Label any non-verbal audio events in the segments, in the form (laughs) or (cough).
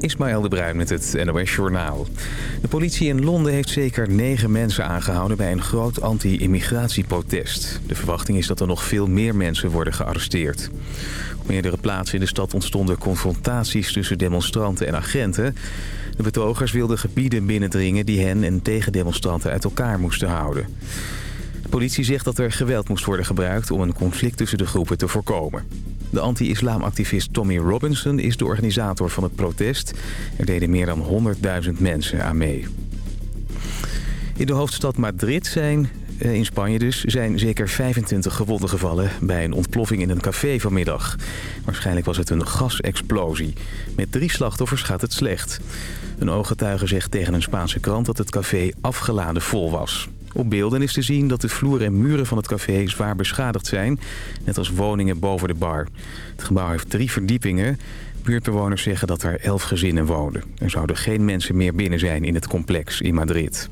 Ismaël de Bruin met het NOS Journaal. De politie in Londen heeft zeker negen mensen aangehouden... bij een groot anti-immigratieprotest. De verwachting is dat er nog veel meer mensen worden gearresteerd. Op meerdere plaatsen in de stad ontstonden confrontaties... tussen demonstranten en agenten. De betogers wilden gebieden binnendringen... die hen en tegendemonstranten uit elkaar moesten houden. Politie zegt dat er geweld moest worden gebruikt... om een conflict tussen de groepen te voorkomen. De anti-islamactivist Tommy Robinson is de organisator van het protest. Er deden meer dan 100.000 mensen aan mee. In de hoofdstad Madrid zijn, eh, in Spanje dus, zijn zeker 25 gewonden gevallen... bij een ontploffing in een café vanmiddag. Waarschijnlijk was het een gasexplosie. Met drie slachtoffers gaat het slecht. Een ooggetuige zegt tegen een Spaanse krant dat het café afgeladen vol was. Op beelden is te zien dat de vloer en muren van het café zwaar beschadigd zijn. Net als woningen boven de bar. Het gebouw heeft drie verdiepingen. Buurtbewoners zeggen dat er elf gezinnen woonden. Er zouden geen mensen meer binnen zijn in het complex in Madrid.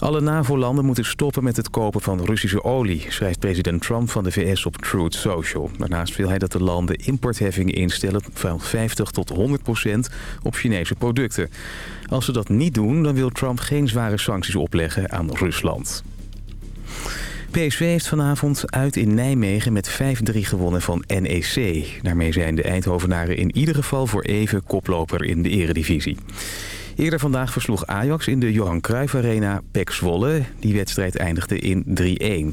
Alle NAVO-landen moeten stoppen met het kopen van Russische olie... schrijft president Trump van de VS op Truth Social. Daarnaast wil hij dat de landen importheffingen instellen... van 50 tot 100 procent op Chinese producten. Als ze dat niet doen, dan wil Trump geen zware sancties opleggen aan Rusland. PSV heeft vanavond uit in Nijmegen met 5-3 gewonnen van NEC. Daarmee zijn de Eindhovenaren in ieder geval voor even koploper in de eredivisie. Eerder vandaag versloeg Ajax in de Johan Cruijff Arena Pek Zwolle. Die wedstrijd eindigde in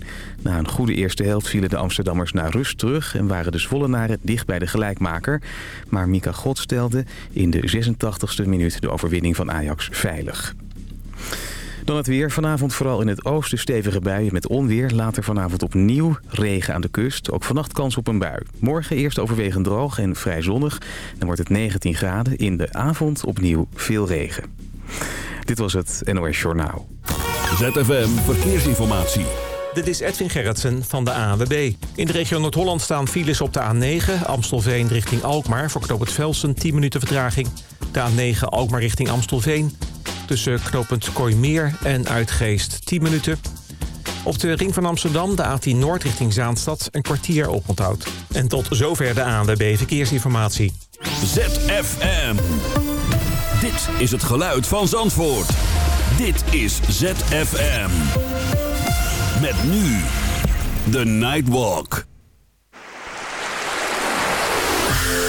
3-1. Na een goede eerste helft vielen de Amsterdammers naar rust terug... en waren de Zwollenaren dicht bij de gelijkmaker. Maar Mika God stelde in de 86e minuut de overwinning van Ajax veilig. Dan het weer. Vanavond vooral in het oosten stevige buien met onweer. Later vanavond opnieuw regen aan de kust. Ook vannacht kans op een bui. Morgen eerst overwegend droog en vrij zonnig. Dan wordt het 19 graden. In de avond opnieuw veel regen. Dit was het NOS Journaal. ZFM Verkeersinformatie. Dit is Edwin Gerritsen van de ANWB. In de regio Noord-Holland staan files op de A9... Amstelveen richting Alkmaar voor knooppunt Velsen 10 minuten vertraging. De A9 Alkmaar richting Amstelveen tussen knooppunt Kooimeer en Uitgeest 10 minuten. Op de ring van Amsterdam, de A10 Noord richting Zaanstad, een kwartier oponthoud. En tot zover de ANWB Verkeersinformatie. ZFM. Dit is het geluid van Zandvoort. Dit is ZFM. Met nu de Nightwalk.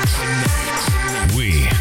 We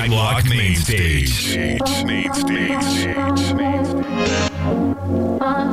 Nightwalk Main Stage. Main Stage. Remember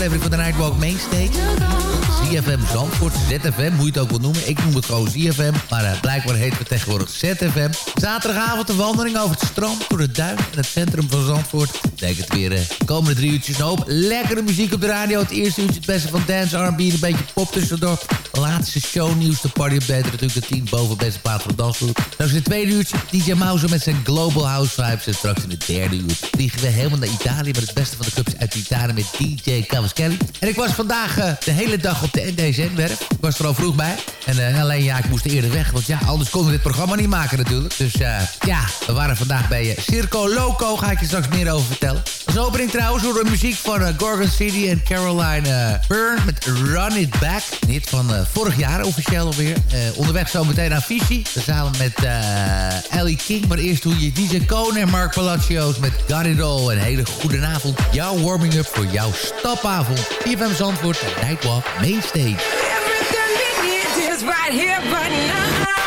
aflevering van de Nightwalk Mainstage. ZFM Zandvoort, ZFM, moet je het ook wel noemen. Ik noem het gewoon ZFM, maar uh, blijkbaar heet het tegenwoordig ZFM. Zaterdagavond een wandeling over het strand, door de duin en het centrum van Zandvoort. Denk het weer, de komende drie uurtjes een hoop lekkere muziek op de radio. Het eerste uurtje het beste van dance, R&B een beetje pop tussendoor. De laatste shownieuws, de party update, natuurlijk de 10 boven beste plaat van de dansvloer. Dat is het tweede uurtje, DJ Mouse met zijn Global House Vibes. En straks in het derde uur vliegen we helemaal naar Italië met het beste van de clubs uit Italië met DJ Cavaschelli. En ik was vandaag uh, de hele dag op de NDZ-werf. Ik was er al vroeg bij. En uh, alleen ja, ik moest eerder weg. Want ja, anders konden we dit programma niet maken natuurlijk. Dus uh, ja, we waren vandaag bij Circo Loco. Ga ik je straks meer over vertellen. Als opening trouwens door de muziek van Gorgon City en Caroline Byrne met Run It Back. Hit van vorig jaar officieel alweer. onderweg zo meteen naar Fiji. Samen met Ellie King. Maar eerst hoe je DJ Cone en Mark Palacios met Got It. Een hele goede avond. Jouw warming-up voor jouw stapavond. IFM Zandvoort, Nightwalk, Mainstage. Everything is right here, now.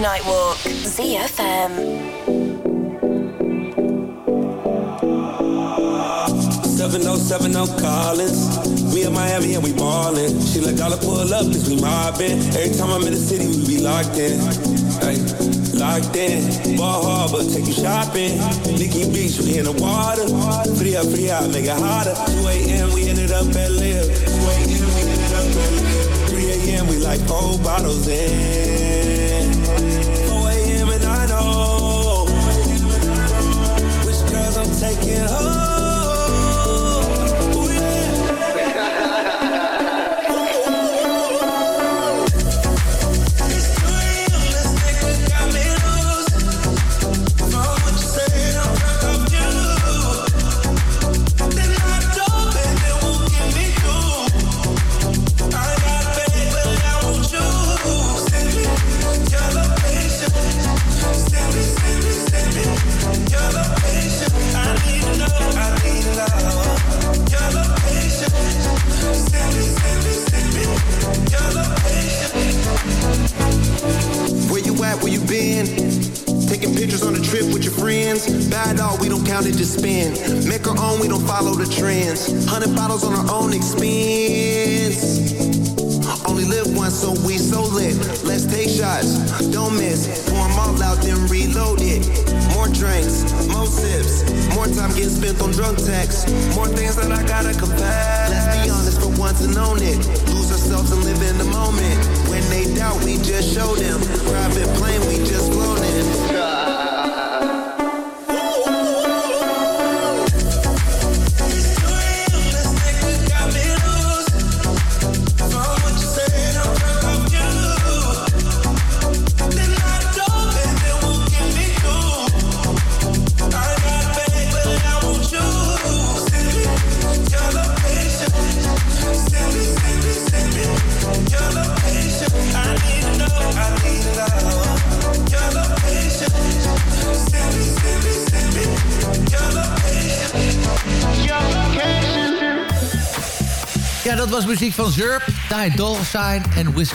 Nightwalk. ZFM. 7070 Collins. We in Miami and we ballin'. She let dollar pull up, cause we mobbin'. Every time I'm in the city, we be locked in. Hey, locked in. Ball Harbor, take you shopping. Nikki Beach, we in the water. Free up, free out, make it hotter. 2 a.m., we ended up at Live. 2 a.m., we ended up at Live. 3 a.m., we like four bottles in. Taking pictures on a trip with your friends. Bad dog, we don't count it, just spend. Make our own, we don't follow the trends. Hundred bottles on our own expense. Only live once, so we so lit. Let's take shots, don't miss. Pour 'em all out, then reload it. More drinks, more sips. More time getting spent on drunk texts. More things that I gotta confess. Let's be honest for once and own it. Ourselves and live in the moment. When they doubt, we just show them. Private plane, we just flown was muziek van Zurp, Ty Dolla Sign en Wiz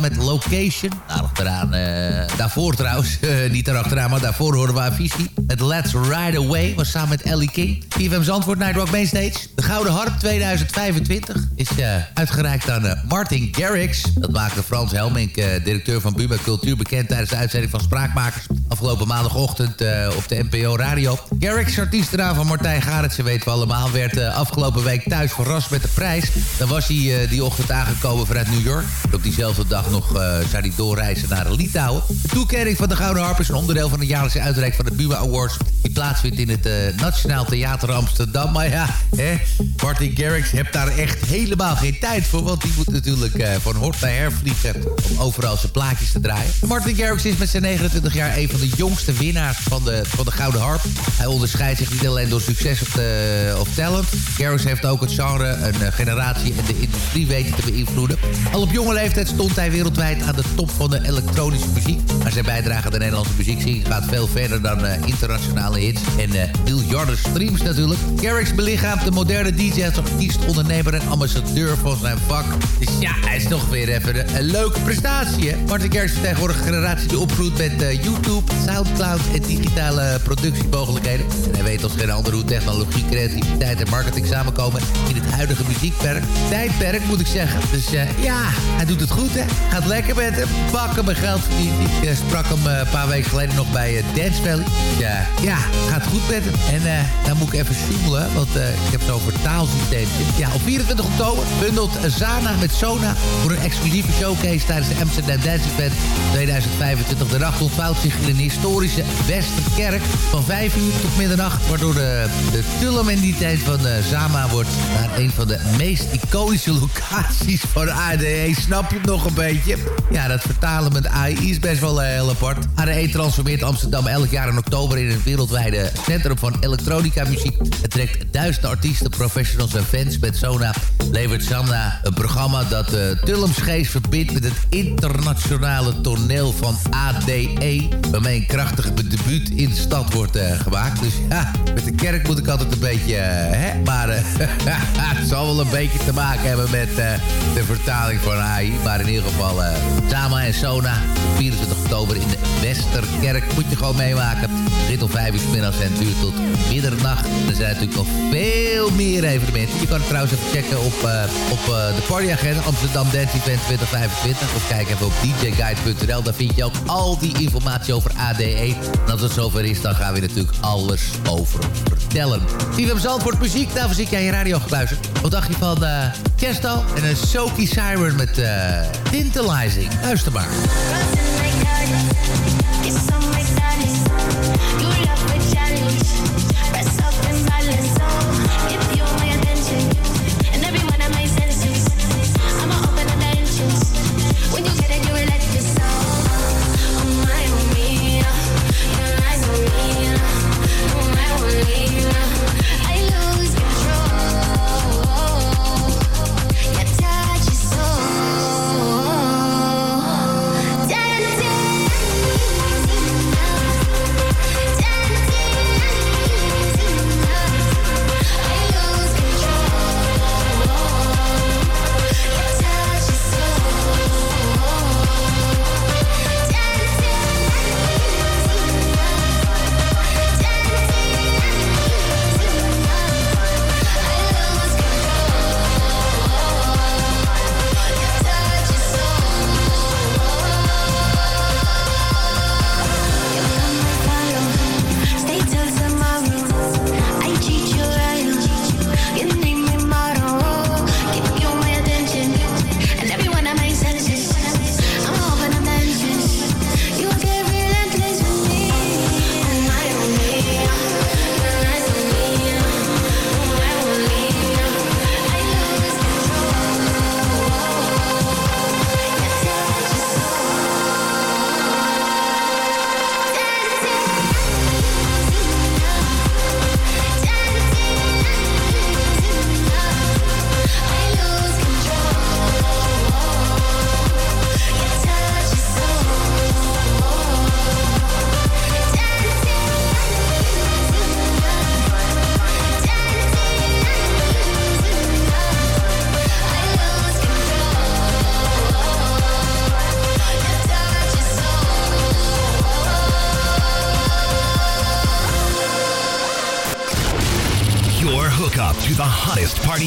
met Location. Nou, uh, daarvoor trouwens, uh, (laughs) niet erachteraan, maar daarvoor hoorden we Avicii. Het Let's Ride Away was samen met Ellie King. TVM's antwoord Nightwalk Mainstage. De Gouden Harp 2025 is uh, uitgereikt aan Martin Garrix. Dat maakte Frans Helmink, directeur van Buma Cultuur, bekend tijdens de uitzending van Spraakmakers. Afgelopen maandagochtend op de NPO Radio. Garrix, artiestenaar van Martijn Garretsen, weten we allemaal, werd afgelopen week thuis verrast met de prijs. Dan was hij die ochtend aangekomen vanuit New York. Op diezelfde dag nog zou hij doorreizen naar Litouwen. De toekenning van de Gouden Harp is een onderdeel van de jaarlijkse uitreik van de Buma Awards. Die plaatsvindt in het uh, Nationaal Theater Amsterdam. Maar ja, hè, Martin Garrix heeft daar echt helemaal geen tijd voor. Want die moet natuurlijk uh, van hort naar her vliegen om overal zijn plaatjes te draaien. Martin Garrix is met zijn 29 jaar een van de jongste winnaars van de, van de Gouden Harp. Hij onderscheidt zich niet alleen door succes of, of talent. Garrix heeft ook het genre, een generatie en de industrie weten te beïnvloeden. Al op jonge leeftijd stond hij wereldwijd aan de top van de elektronische muziek. Maar zijn bijdrage aan de Nederlandse muziek gaat veel verder dan uh, internationale hits. En miljarden streams natuurlijk. Garrix belichaamt de moderne DJ als artiest, ondernemer en ambassadeur van zijn vak. Dus ja, hij is toch weer even een, leuke prestatie. Martin Garrix is tegenwoordig generatie die opgroeit met uh, YouTube, Soundcloud en digitale productiemogelijkheden. En hij weet als geen ander hoe technologie, creativiteit en marketing samenkomen in het huidige muziekperk. Tijdperk moet ik zeggen. Dus ja, hij doet het goed, hè. Gaat lekker met hem. Bakken mijn geld verdiend. Ik uh, sprak hem uh, een paar weken geleden nog bij uh, Dance Valley. Ja, ja, gaat goed met hem. En dan moet ik even zoemelen, want ik heb zo'n vertaalsysteem. Ja, op 24 oktober bundelt Zana met Sona... voor een exclusieve showcase tijdens de Amsterdam Dance Event 2025. De nacht ontvouwt zich in een historische Westerkerk van 5 uur tot middernacht... waardoor de, de van Zama wordt naar een van de meest iconische locaties van de ADE. Snap je het nog een beetje? Ja, dat vertalen met AI is best wel uh, heel apart. ADE transformeert Amsterdam elk jaar in oktober in een wereldwijde centrum van elektronica muziek. Het trekt duizenden artiesten, professionals en fans. Met Sona levert Sanda een programma dat uh, Tullemsgeest verbindt met het internationale toneel van ADE. Waarmee een krachtig debuut in de stad wordt uh, gemaakt. Dus ja, met de kerk moet ik altijd een beetje, hè, maar (laughs) het zal wel een beetje te maken hebben met de vertaling van AI. Maar in ieder geval, Sama en Sona, 24 oktober in de Westerkerk. Moet je gewoon meemaken. Begint om 5 uur middags en duurt tot middernacht. Er zijn natuurlijk nog veel meer evenementen. Je kan het trouwens even checken op, uh, op uh, de partyagenda Amsterdam Dance Event 2025. Of kijk even op djguide.nl. Daar vind je ook al die informatie over ADE. En als het zover is, dan gaan we natuurlijk alles over vertellen. Steve Zandvoort muziek, daarvoor zit jij je radio gekluisterd. Wat dacht je van uh, Chesto en een Soaky Siren met uh, maar.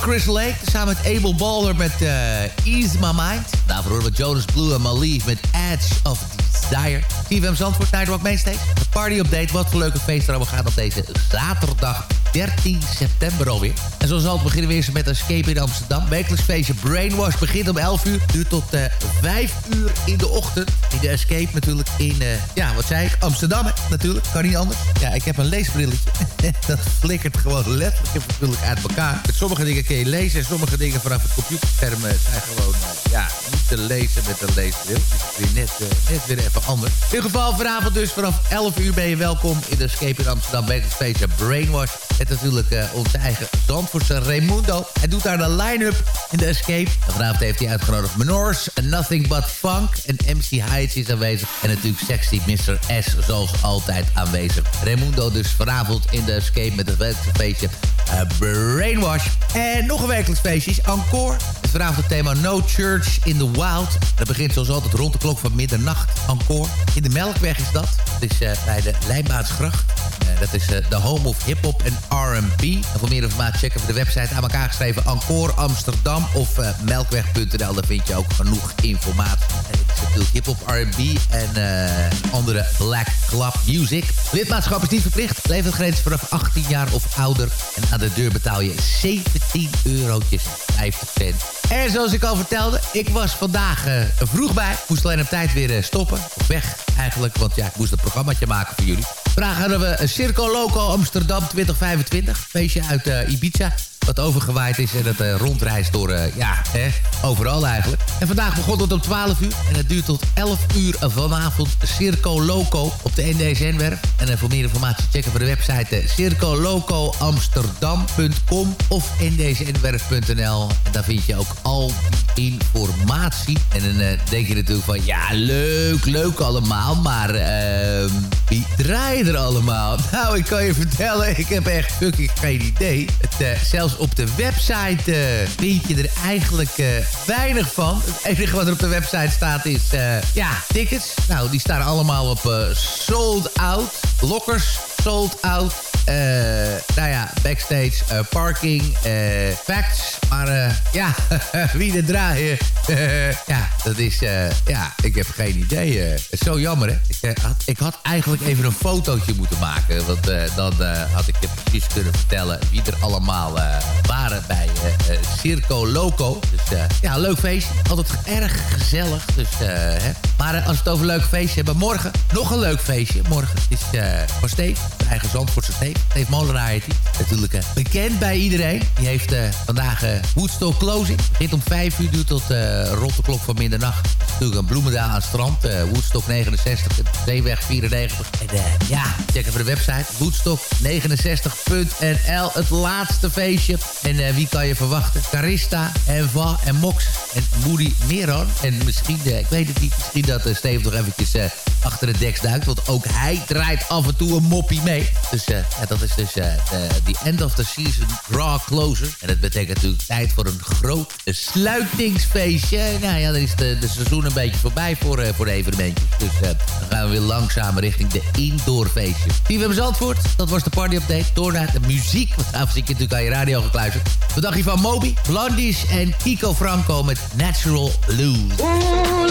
Chris Lake. Samen met Abel Balder met uh, Ease My Mind. Daarvoor horen we Jonas Blue en Malief met Edge of Desire. CFM Zandvoort, Nightwalk Mainstage. De party update. Wat voor leuke feest er allemaal gaat op deze zaterdag 13 september alweer. En zoals altijd beginnen we eerst met Escape in Amsterdam. Wekelijks feestje Brainwash begint om 11 uur. Duurt tot uh, 5 uur in de ochtend. In de Escape natuurlijk in, uh, ja, wat zei ik? Amsterdam, hè? natuurlijk. Kan niet anders. Ja, ik heb een leesbrilletje. (laughs) dat flikkert gewoon letterlijk natuurlijk uit elkaar. Met sommige dingen kun je lezen en sommige dingen vanaf het computerscherm zijn gewoon, ja, niet te lezen met een leesbril. Dus weer net, net weer even anders. In ieder geval vanavond dus vanaf 11 uur ben je welkom in de Escape in Amsterdam. Wekelijks feestje Brainwash. Het natuurlijk onze eigen Zandvoortse Raimundo. Hij doet daar de line-up in de Escape. Vanavond heeft hij uitgenodigd Menors, Nothing But Funk. En MC Heights is aanwezig. En natuurlijk Sexy Mr. S zoals altijd aanwezig. Raimundo dus vanavond in de Escape met het feestje uh, Brainwash. En nog een wekelijks feestje is Encore. Vanavond het thema No Church in the Wild. Dat begint zoals altijd rond de klok van middernacht. Encore. In de Melkweg is dat. Dat is bij de Lijnbaansgracht. Uh, dat is de home of hip-hop en R&B. En voor meer informatie checken we de website aan elkaar geschreven Encore Amsterdam of uh, melkweg.nl. Daar vind je ook genoeg informatie. Het is natuurlijk hip-hop, R&B en andere black club music. Lidmaatschap is niet verplicht. Leeftijdsgrens vanaf 18 jaar of ouder. En aan de deur betaal je 17 eurotjes 50 cent. En zoals ik al vertelde, ik was vandaag uh, vroeg bij. Moest alleen op tijd weer uh, stoppen. Op weg eigenlijk, want ja, ik moest een programmaatje maken voor jullie. Vandaag hadden we een Circo Loco Amsterdam 2025. Feestje uit Ibiza wat overgewaaid is en het uh, rondreist door, uh, ja, hè, overal eigenlijk. En vandaag begon het om 12 uur en het duurt tot 11 uur vanavond Circo Loco op de NDSN-werf. En uh, voor meer informatie checken voor de website circolocoamsterdam.com of ndsnwerf.nl. Daar vind je ook al die informatie. En dan denk je natuurlijk van, ja, leuk, leuk allemaal, maar ehm, wie draait er allemaal? (laughs) Nou, ik kan je vertellen, ik heb echt geen idee. Het, zelfs op de website uh, vind je er eigenlijk uh, weinig van. Het enige wat er op de website staat is, uh, ja, tickets. Nou, die staan allemaal op sold out. Lockers, sold out. nou ja, backstage, parking, facts. Maar ja, (laughs) wie er draaien, ja, dat is, ja, ik heb geen idee. Zo jammer, hè. Ik, had, ik had eigenlijk even een fotootje moeten maken. Want dan had ik je precies kunnen vertellen wie er allemaal waren bij uh, Circo Loco. Dus uh, ja, leuk feestje. Altijd erg gezellig. Dus, uh, hè. Maar als we het over leuk feestje hebben, morgen nog een leuk feestje. Morgen is voor Steve, de eigen Zandvoortse Steve. Steve Molenaar heet. Natuurlijk bekend bij iedereen. Die heeft vandaag Woodstock Closing. Begint om 5 uur, duurt tot rond de klok van middernacht. Natuurlijk een bloemendaal aan het strand. Woodstock 69, Zeeweg 94. En ja, check even de website. Woodstock69.nl. Het laatste feestje. En wie kan je verwachten? Carista, Eva en Mox en Moody Meron. En misschien, ik weet het niet, misschien dat Steve nog eventjes achter de deks duikt. Want ook hij draait af en toe een moppie mee. Dus ja, dat is dus de end of the season draw closer. En dat betekent natuurlijk tijd voor een groot sluitingsfeestje. Nou ja, dan is de, de seizoen een beetje voorbij voor, voor de evenementjes. Dus dan gaan we weer langzaam richting de indoor feestje. TVM Zandvoort, dat was de party update. Door naar de muziek. Want daarvoor zit je natuurlijk aan je radio gekluisterd. Dacht je van Moby, Blondies en Kiko Franco met Natural Blues? Ooh,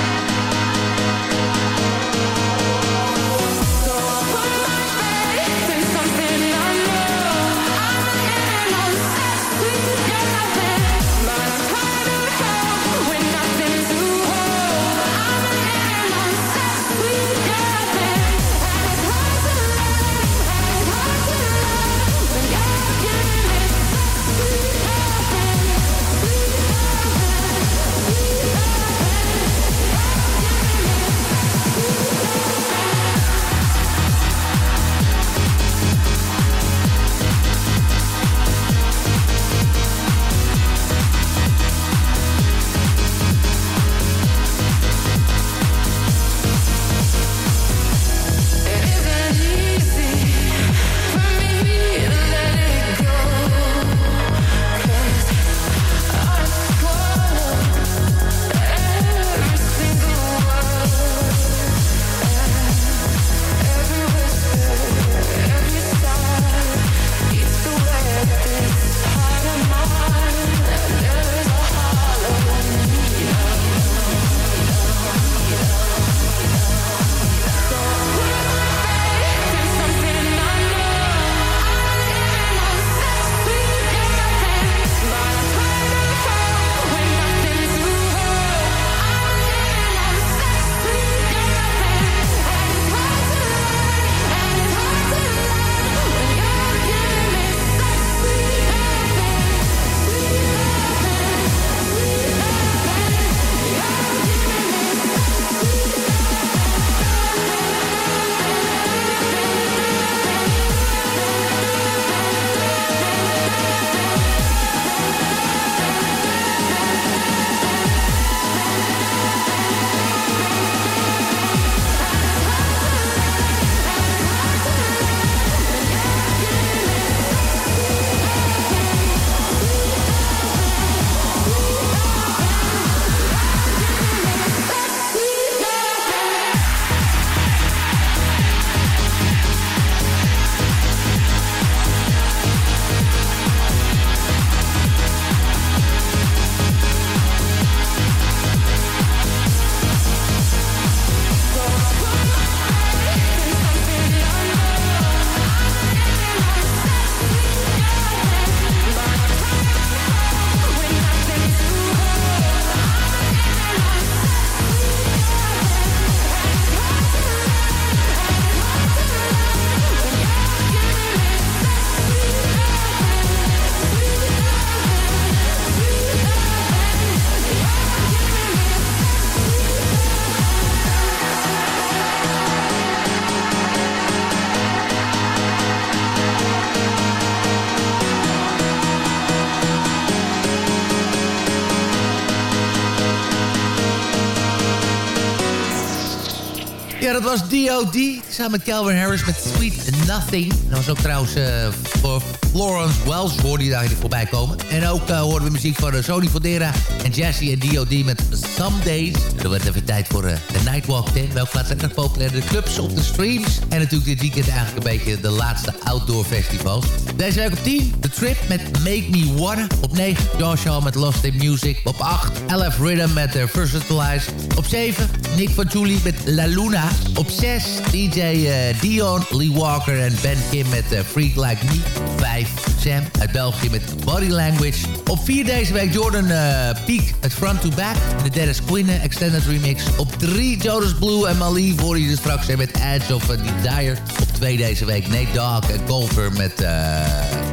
Was D.O.D. Samen met Calvin Harris met Sweet Nothing. Dat was ook trouwens uh, voor Florence Wells hoorde je daar voorbij komen. En ook uh, hoorden we muziek van uh, Sony Fodera en Jesse en D.O.D. met Some Days. Er werd even tijd voor de Nightwalk 10. Welke plaats zijn erg populair? De clubs op de streams. En natuurlijk dit weekend eigenlijk een beetje de laatste outdoor festivals. Deze week op 10, The Trip met Make Me Wanna. Op 9, Josh Hall met Lost in Music. Op 8, LF Rhythm met Versatilize. Op 7, Nick van Julie met La Luna. Op 6, DJ uh, Dion, Lee Walker en Ben Kim met uh, Freak Like Me. 5, Sam uit België met Body Language. Op 4 deze week Jordan uh, Peak met Front to Back. De Dennis Quinn Extended Remix. Op 3 Jonas Blue en Mali voor je straks zijn met Edge of Desire. Op 2 deze week Nate Dogg en Golfer met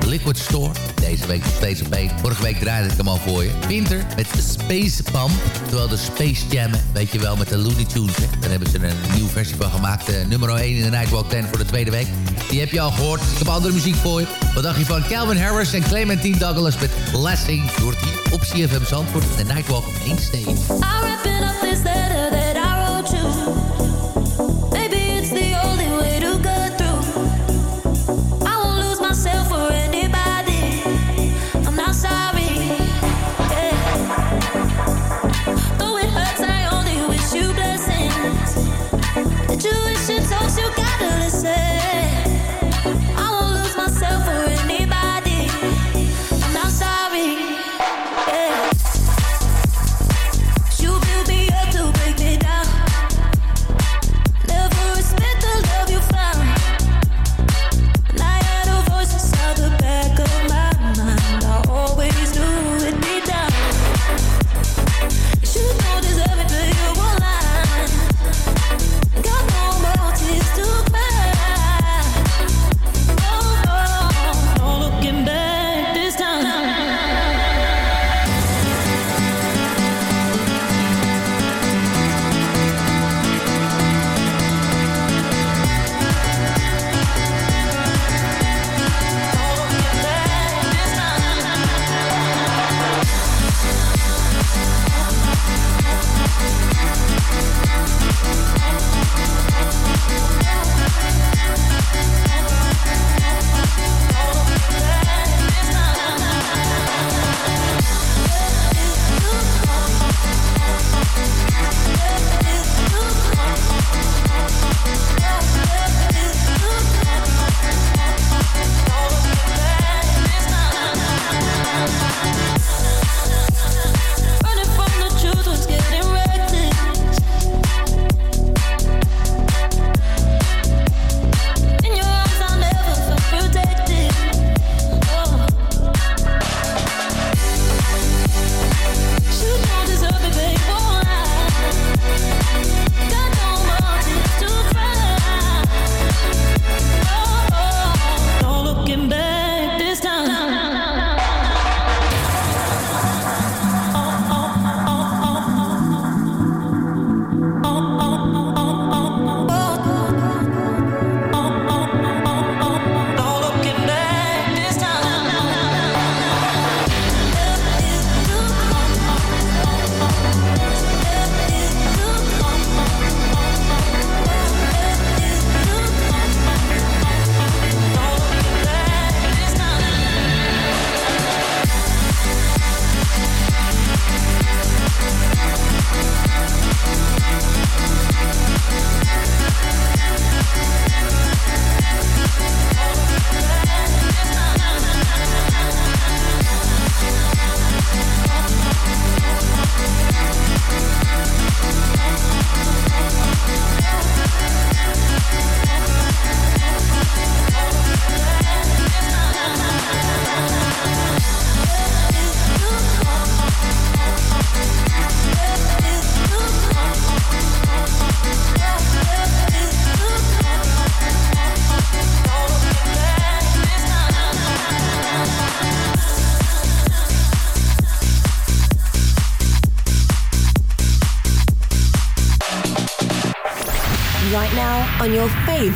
Liquid Store. Deze week nog steeds op 1. Vorige week draaide ik hem al voor je. Winter met Space Pump. Terwijl de Space Jammen, weet je wel, met de Looney Tunes. Hè. Daar hebben ze een nieuwe versie van gemaakt. Uh, nummer 1 in de Nightwalk 10 voor de tweede week. Die heb je al gehoord. Ik heb andere muziek voor je. Wat dacht je van Calvin Harris en Clementine Douglas met Blessing? Door die op CFM Zandvoort de Nightwalk Main Stage.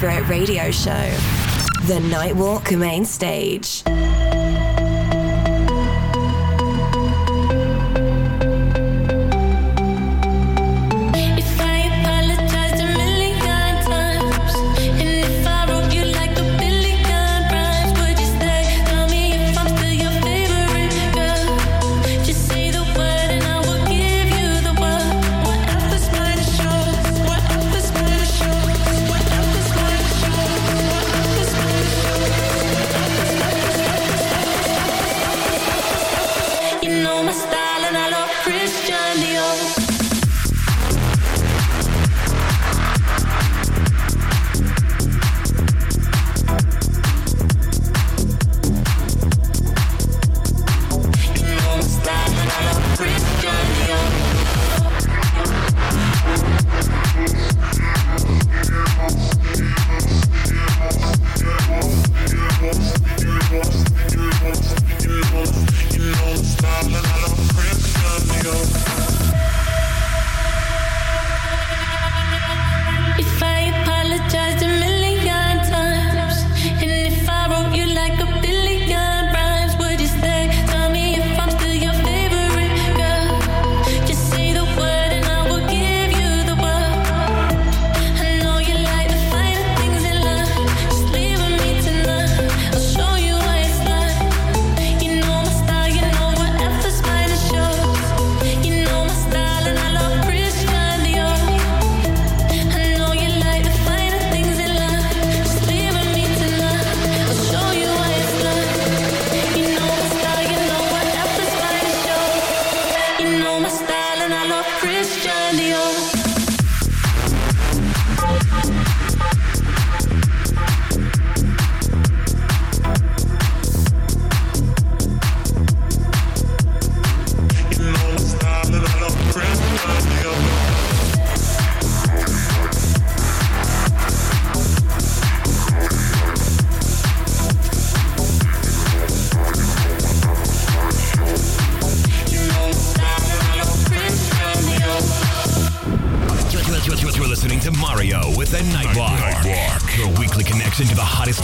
Favorite radio show, The Nightwalk Main Stage.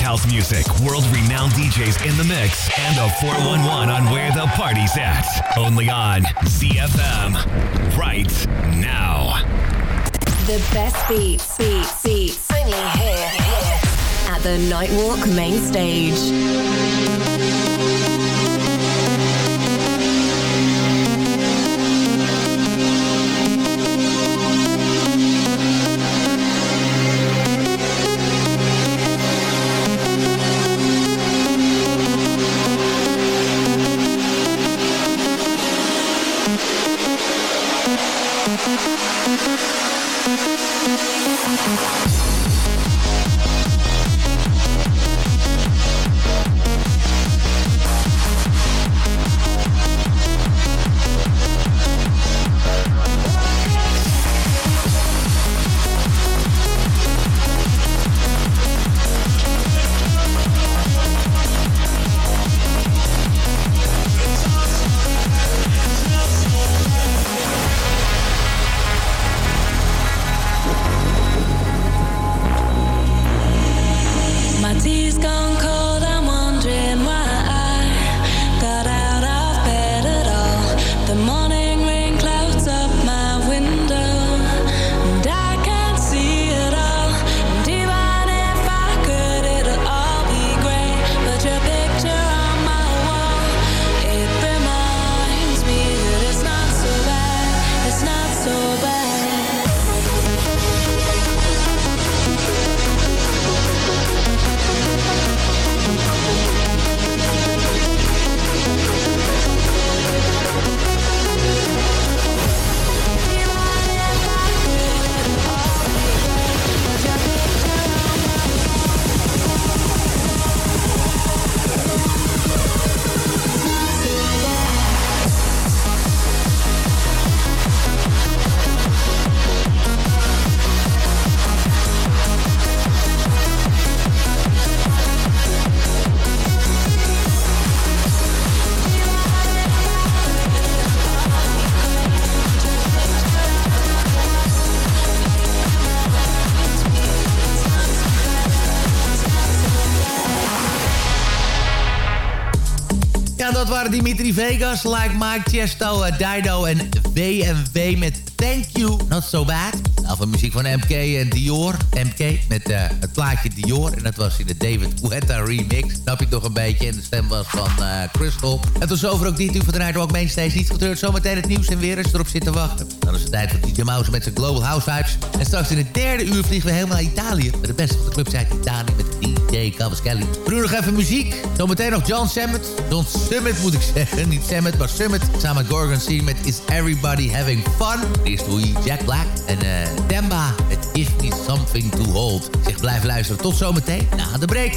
House music, world renowned DJs in the mix, and a 411 on where the party's at. Only on ZFM. Right now. The best beats, beats, beats. Only here, here. At the Nightwalk main stage. Dimitri Vegas, Like Mike, Chesto, uh, Dido en WMW met Thank You, Not So Bad. Nou, van muziek van MK en Dior. MK met eh, het plaatje Dior. En dat was in de David Guetta remix. Snap ik nog een beetje. En de stem was van eh, Crystal. En tot zover ook dit uur van de Nightwalk Mainstage. Niet getreurd, zometeen het nieuws en weer je erop zit te wachten. Dan is het tijd voor DJ Mouse met zijn Global House Vibes. En straks in het derde uur vliegen we helemaal naar Italië. Met de beste van uit Italië DJ Cavaschelli. Voor nu nog even muziek. Zometeen nog John Summit. John Summit moet ik zeggen. Niet Summit, maar Summit. Samen met Gorgon C met Is Everybody Having Fun. Eerst hoor je Jack Black en eh Demba. Het Give Me Something to Hold. Zeg blijf luisteren. Tot zometeen na de break.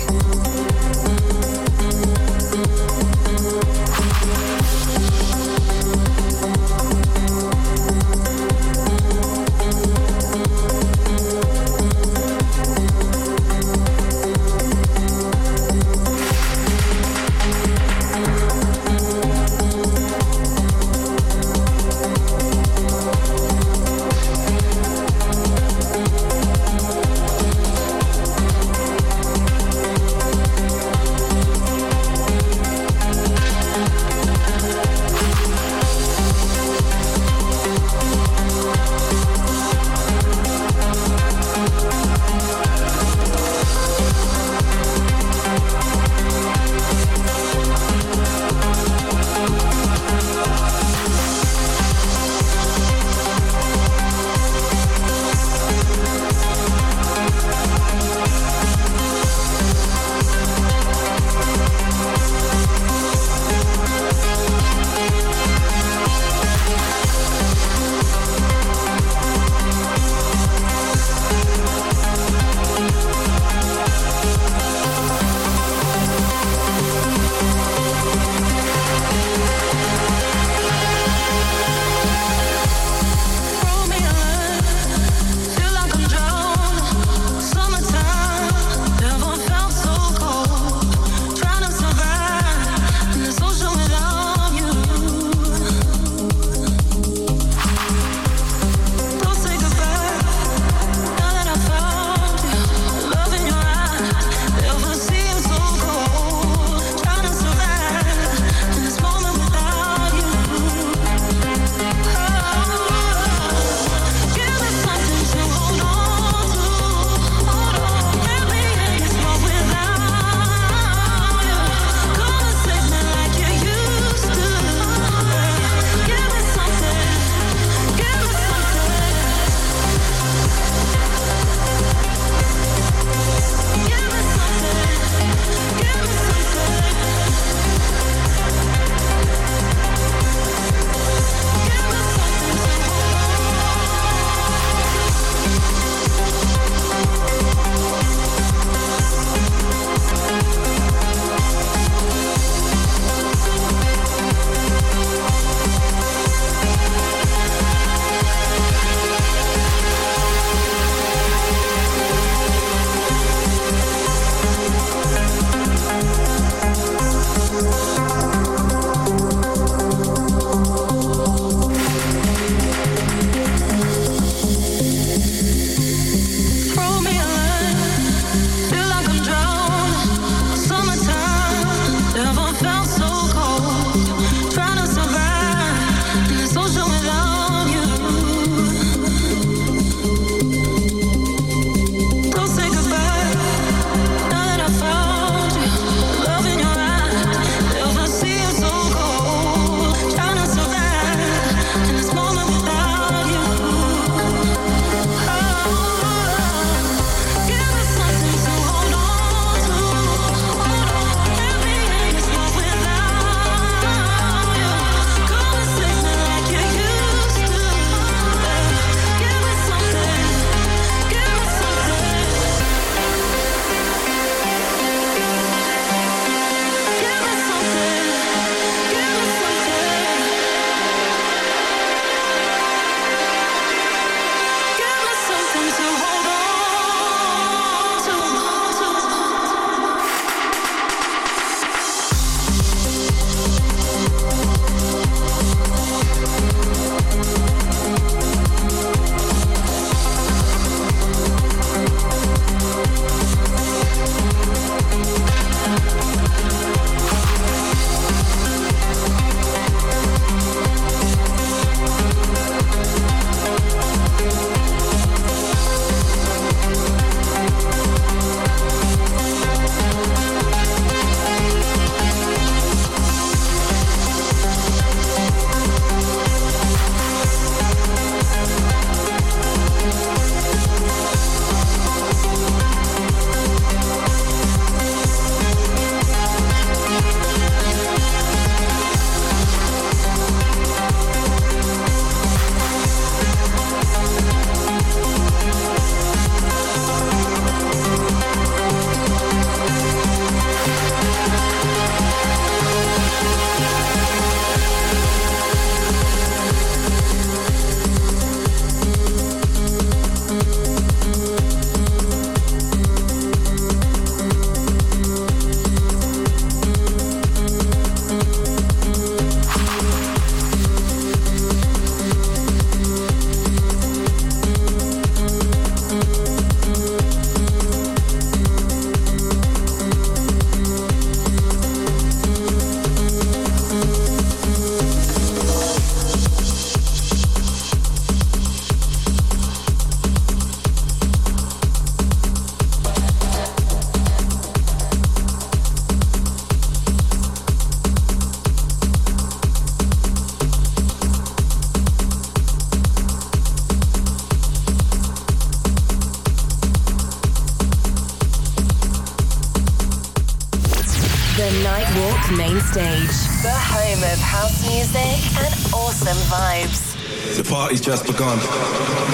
Nightwalk Main Stage. The home of house music and awesome vibes. The party's just begun.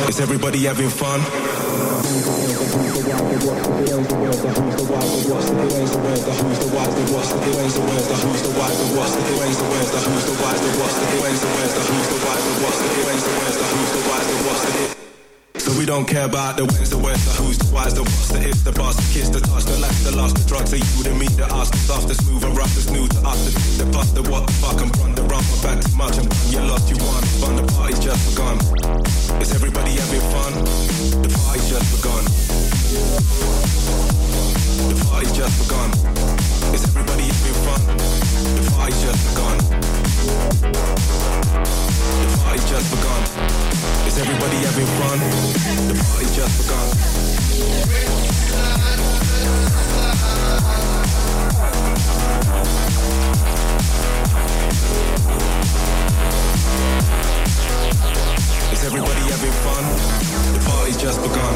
Is everybody having fun? We don't care about the when's, the where's, the who's, the why's, the what's, the if, the boss, the kiss, the touch, the laugh, the lost, the drugs, the you, the me, the us, the soft, the smooth and rough, the smooth, the up, the the puff, the what, the fuck, and run, the run, my back too much, and you lost, you won, fun, the party's just begun. Is everybody having fun? The party's just begun. The party's just begun. Is everybody having fun? The party's just begun. The party's just begun. Is everybody having fun? The party's just begun. Is everybody having fun? The party's just begun.